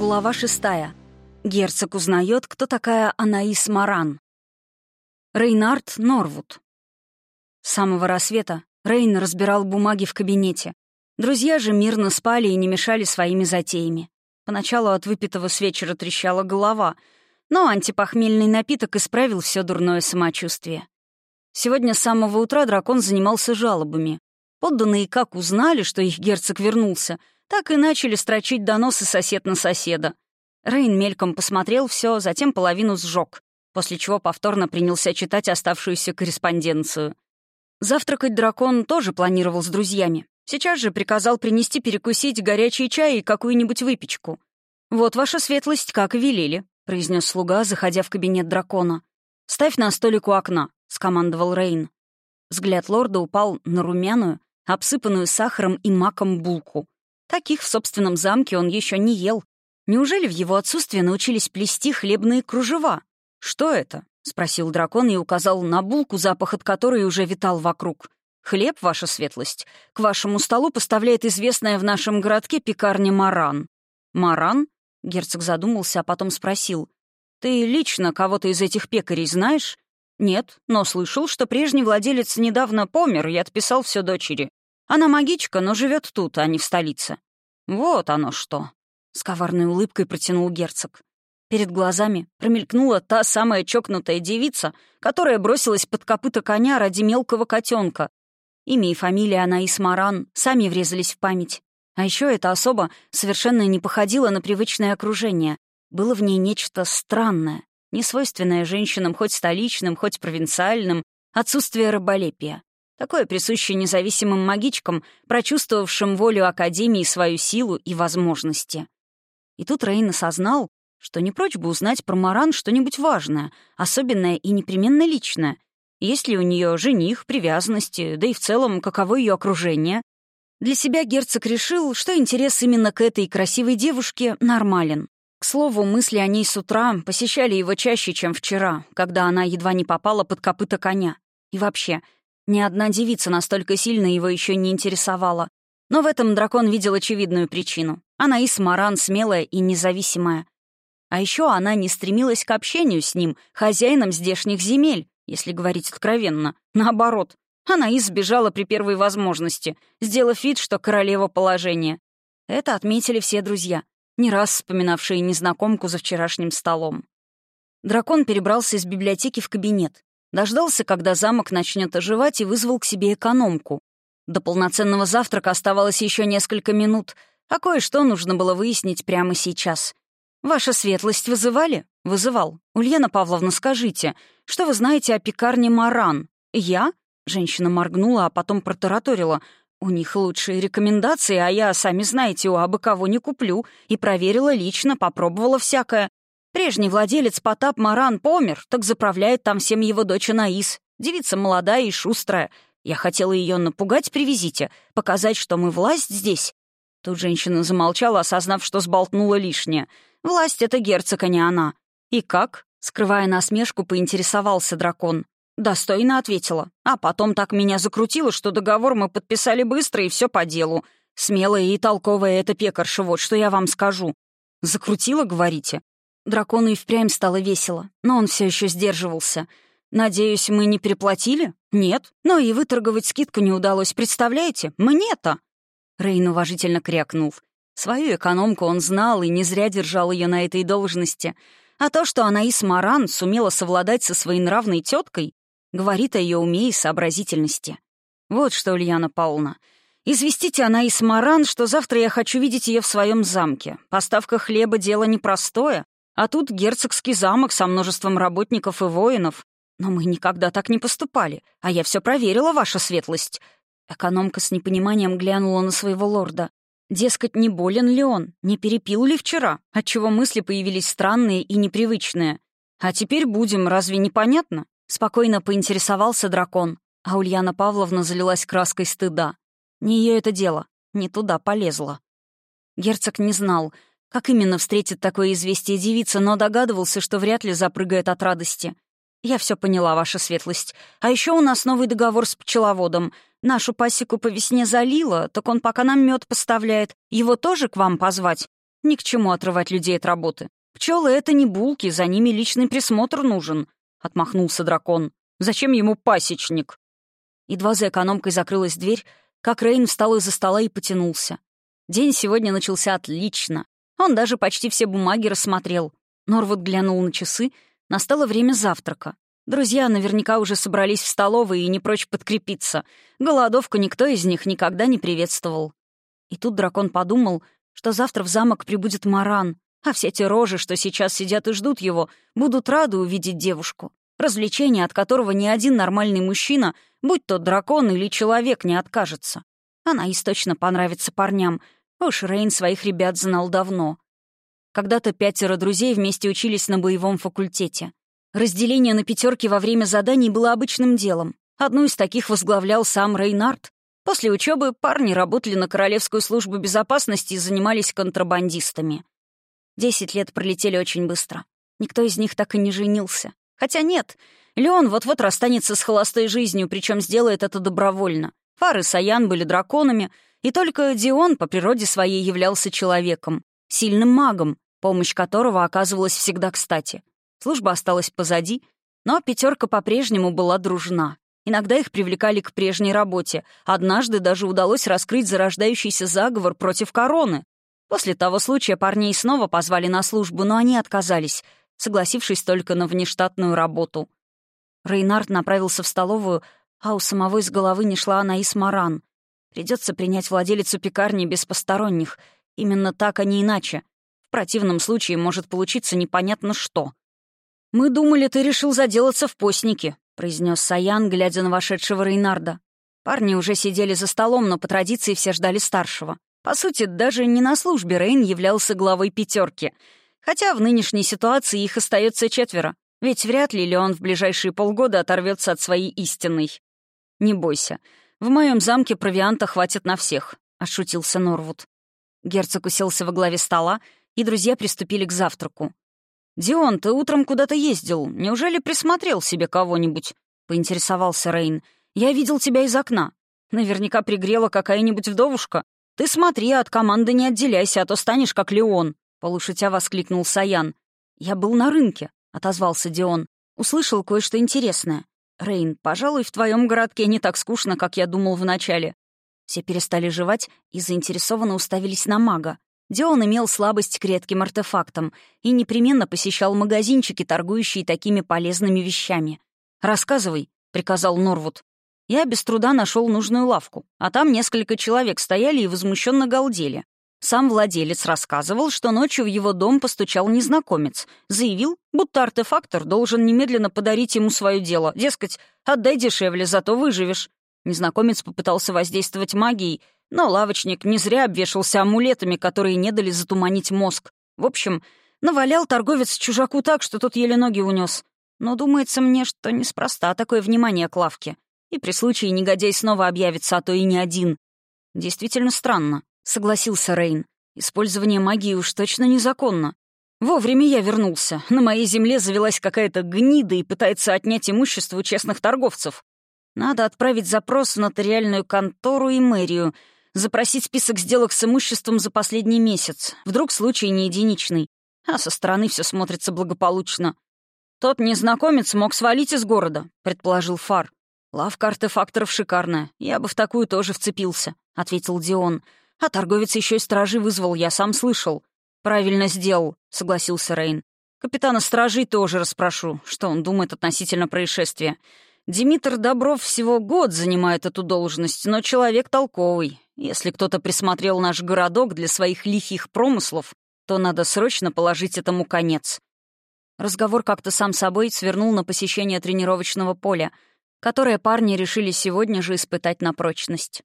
Глава шестая. Герцог узнает, кто такая Анаис Маран. Рейнард Норвуд. С самого рассвета Рейн разбирал бумаги в кабинете. Друзья же мирно спали и не мешали своими затеями. Поначалу от выпитого с вечера трещала голова, но антипохмельный напиток исправил все дурное самочувствие. Сегодня с самого утра дракон занимался жалобами. Подданные как узнали, что их герцог вернулся — так и начали строчить доносы сосед на соседа. Рейн мельком посмотрел все, затем половину сжег, после чего повторно принялся читать оставшуюся корреспонденцию. Завтракать дракон тоже планировал с друзьями. Сейчас же приказал принести перекусить горячий чай и какую-нибудь выпечку. «Вот ваша светлость, как и велели», — произнес слуга, заходя в кабинет дракона. «Ставь на столик у окна», — скомандовал Рейн. Взгляд лорда упал на румяную, обсыпанную сахаром и маком булку. Таких в собственном замке он еще не ел. Неужели в его отсутствие научились плести хлебные кружева? «Что это?» — спросил дракон и указал на булку, запах от которой уже витал вокруг. «Хлеб, ваша светлость, к вашему столу поставляет известная в нашем городке пекарня Маран». «Маран?» — герцог задумался, а потом спросил. «Ты лично кого-то из этих пекарей знаешь?» «Нет, но слышал, что прежний владелец недавно помер и отписал все дочери. Она магичка, но живет тут, а не в столице. Вот оно что. С коварной улыбкой протянул герцог. Перед глазами промелькнула та самая чокнутая девица, которая бросилась под копыта коня ради мелкого котенка. Имя и фамилия Анаис Маран сами врезались в память. А еще эта особа совершенно не походила на привычное окружение. Было в ней нечто странное, несвойственное женщинам хоть столичным, хоть провинциальным, отсутствие раболепия. Такое присуще независимым магичкам, прочувствовавшим волю Академии, свою силу и возможности. И тут Рейн осознал, что не прочь бы узнать про Маран что-нибудь важное, особенное и непременно личное. Есть ли у нее жених, привязанности, да и в целом, каково ее окружение. Для себя герцог решил, что интерес именно к этой красивой девушке нормален. К слову, мысли о ней с утра посещали его чаще, чем вчера, когда она едва не попала под копыта коня. И вообще, ни одна девица настолько сильно его еще не интересовала. Но в этом дракон видел очевидную причину. Она и смаран смелая и независимая. А еще она не стремилась к общению с ним, хозяином здешних земель, если говорить откровенно. Наоборот, она и сбежала при первой возможности, сделав вид, что королева положения. Это отметили все друзья, не раз вспоминавшие незнакомку за вчерашним столом. Дракон перебрался из библиотеки в кабинет. Дождался, когда замок начнет оживать, и вызвал к себе экономку. До полноценного завтрака оставалось еще несколько минут, а кое-что нужно было выяснить прямо сейчас. «Ваша светлость вызывали?» «Вызывал. Ульяна Павловна, скажите, что вы знаете о пекарне «Маран»?» «Я?» — женщина моргнула, а потом протараторила. «У них лучшие рекомендации, а я, сами знаете, у абы кого не куплю. И проверила лично, попробовала всякое. Прежний владелец Потап Маран помер, так заправляет там всем его дочь Анаис. Девица молодая и шустрая. Я хотела ее напугать при визите, показать, что мы власть здесь. Тут женщина замолчала, осознав, что сболтнула лишнее. Власть — это герцог, а не она. И как? Скрывая насмешку, поинтересовался дракон. Достойно ответила. А потом так меня закрутило, что договор мы подписали быстро и все по делу. Смелая и толковая эта пекарша, вот что я вам скажу. Закрутила, говорите? Дракону и впрямь стало весело, но он все еще сдерживался. «Надеюсь, мы не переплатили?» «Нет. Но и выторговать скидку не удалось, представляете? Мне-то!» Рейн уважительно крякнул. Свою экономку он знал и не зря держал ее на этой должности. А то, что Анаис Маран сумела совладать со своей нравной теткой, говорит о ее уме и сообразительности. Вот что, Ульяна Павловна, известите Анаис Маран, что завтра я хочу видеть ее в своем замке. Поставка хлеба — дело непростое, а тут герцогский замок со множеством работников и воинов. Но мы никогда так не поступали, а я все проверила, ваша светлость». Экономка с непониманием глянула на своего лорда. Дескать, не болен ли он, не перепил ли вчера, отчего мысли появились странные и непривычные. «А теперь будем, разве непонятно?» Спокойно поинтересовался дракон, а Ульяна Павловна залилась краской стыда. Не ее это дело, не туда полезла. Герцог не знал, как именно встретит такое известие девица, но догадывался, что вряд ли запрыгает от радости. «Я все поняла, ваша светлость. А еще у нас новый договор с пчеловодом. Нашу пасеку по весне залило, так он пока нам мед поставляет. Его тоже к вам позвать?» Ни к чему отрывать людей от работы. Пчелы — это не булки, за ними личный присмотр нужен», — отмахнулся дракон. «Зачем ему пасечник?» Едва за экономкой закрылась дверь, как Рейн встал из-за стола и потянулся. День сегодня начался отлично. Он даже почти все бумаги рассмотрел. Норвуд глянул на часы. Настало время завтрака. Друзья наверняка уже собрались в столовой и не прочь подкрепиться. Голодовку никто из них никогда не приветствовал. И тут дракон подумал, что завтра в замок прибудет Маран, а все те рожи, что сейчас сидят и ждут его, будут рады увидеть девушку. Развлечение, от которого ни один нормальный мужчина, будь то дракон или человек, не откажется. Она и точно понравится парням. Уж Рейн своих ребят знал давно. Когда-то пятеро друзей вместе учились на боевом факультете. Разделение на пятерки во время заданий было обычным делом. Одну из таких возглавлял сам Рейнард. После учебы парни работали на Королевскую службу безопасности и занимались контрабандистами. Десять лет пролетели очень быстро. Никто из них так и не женился. Хотя нет, Леон вот-вот расстанется с холостой жизнью, причем сделает это добровольно. Фар и Саян были драконами, и только Дион по природе своей являлся человеком, сильным магом, помощь которого оказывалась всегда кстати. Служба осталась позади, но пятерка по-прежнему была дружна. Иногда их привлекали к прежней работе. Однажды даже удалось раскрыть зарождающийся заговор против короны. После того случая парней снова позвали на службу, но они отказались, согласившись только на внештатную работу. Рейнард направился в столовую, а у самого из головы не шла Анаис Маран. Придется принять владелицу пекарни без посторонних. Именно так, а не иначе. В противном случае может получиться непонятно что. «Мы думали, ты решил заделаться в постнике», — произнес Саян, глядя на вошедшего Рейнарда. Парни уже сидели за столом, но по традиции все ждали старшего. По сути, даже не на службе Рейн являлся главой пятерки, хотя в нынешней ситуации их остается четверо, ведь вряд ли Леон в ближайшие полгода оторвется от своей истинной. «Не бойся, в моем замке провианта хватит на всех», — ошутился Норвуд. Герцог уселся во главе стола, и друзья приступили к завтраку. «Дион, ты утром куда-то ездил. Неужели присмотрел себе кого-нибудь?» — поинтересовался Рейн. «Я видел тебя из окна. Наверняка пригрела какая-нибудь вдовушка. «Ты смотри, от команды не отделяйся, а то станешь как Леон», — полушутя воскликнул Саян. «Я был на рынке», — отозвался Дион. «Услышал кое-что интересное. Рейн, пожалуй, в твоем городке не так скучно, как я думал вначале». Все перестали жевать и заинтересованно уставились на мага. Дион имел слабость к редким артефактам и непременно посещал магазинчики, торгующие такими полезными вещами. «Рассказывай», — приказал Норвуд. Я без труда нашел нужную лавку, а там несколько человек стояли и возмущенно галдели. Сам владелец рассказывал, что ночью в его дом постучал незнакомец. Заявил, будто артефактор должен немедленно подарить ему свое дело. Дескать, отдай дешевле, зато выживешь. Незнакомец попытался воздействовать магией, но лавочник не зря обвешался амулетами, которые не дали затуманить мозг. В общем, навалял торговец чужаку так, что тот еле ноги унес. Но думается мне, что неспроста такое внимание к лавке. И при случае негодяй снова объявится, а то и не один. Действительно странно, согласился Рейн. Использование магии уж точно незаконно. Вовремя я вернулся. На моей земле завелась какая-то гнида и пытается отнять имущество у честных торговцев. Надо отправить запрос в нотариальную контору и мэрию, запросить список сделок с имуществом за последний месяц. Вдруг случай не единичный, а со стороны все смотрится благополучно. Тот незнакомец мог свалить из города, предположил Фар. «Лавка артефакторов шикарная. Я бы в такую тоже вцепился», — ответил Дион. «А торговец еще и стражи вызвал, я сам слышал». «Правильно сделал», — согласился Рейн. «Капитана стражей тоже расспрошу, что он думает относительно происшествия. Димитр Добров всего год занимает эту должность, но человек толковый. Если кто-то присмотрел наш городок для своих лихих промыслов, то надо срочно положить этому конец». Разговор как-то сам собой свернул на посещение тренировочного поля — которое парни решили сегодня же испытать на прочность.